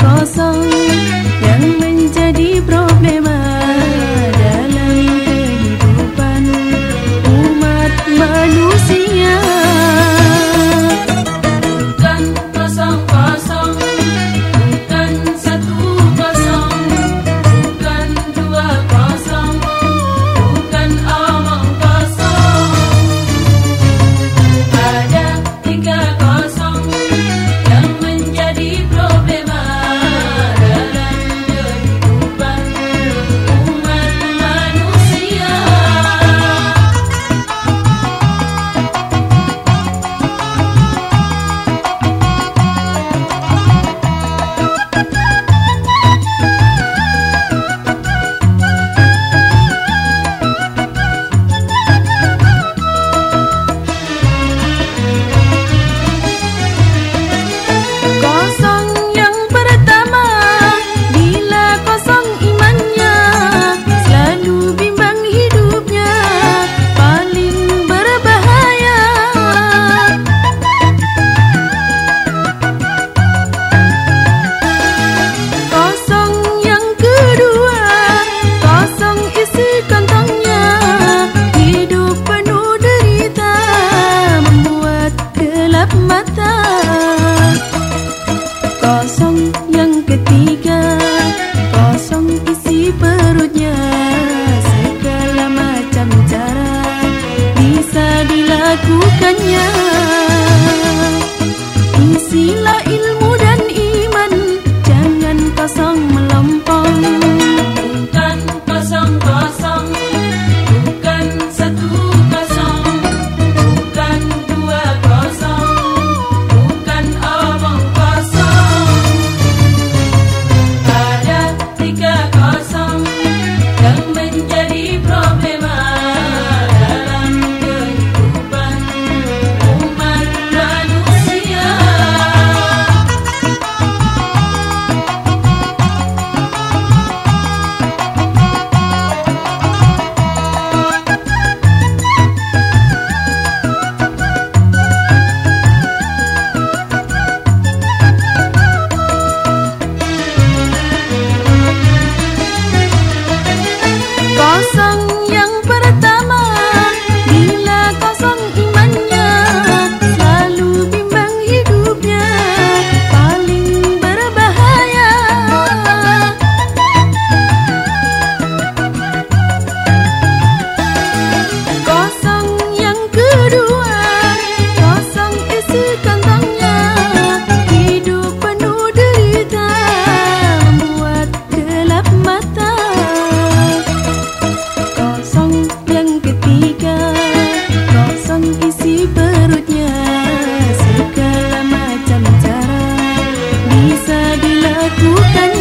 có sông nhận mình lakukan